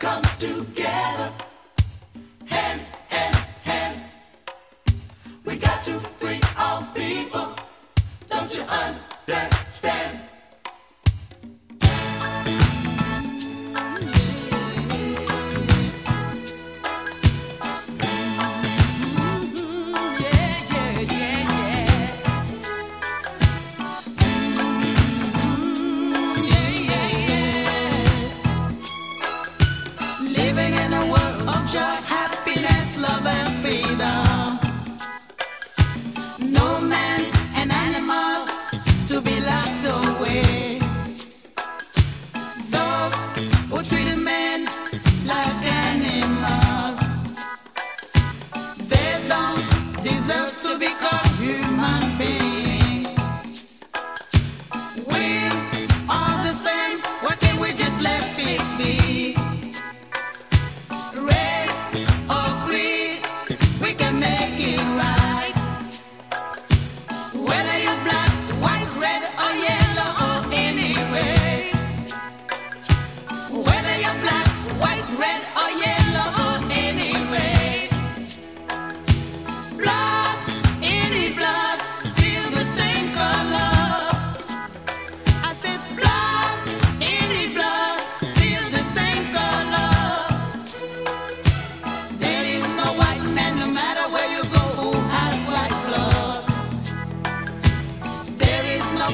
come together.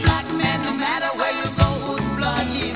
black man, no matter where you go, whose blood is.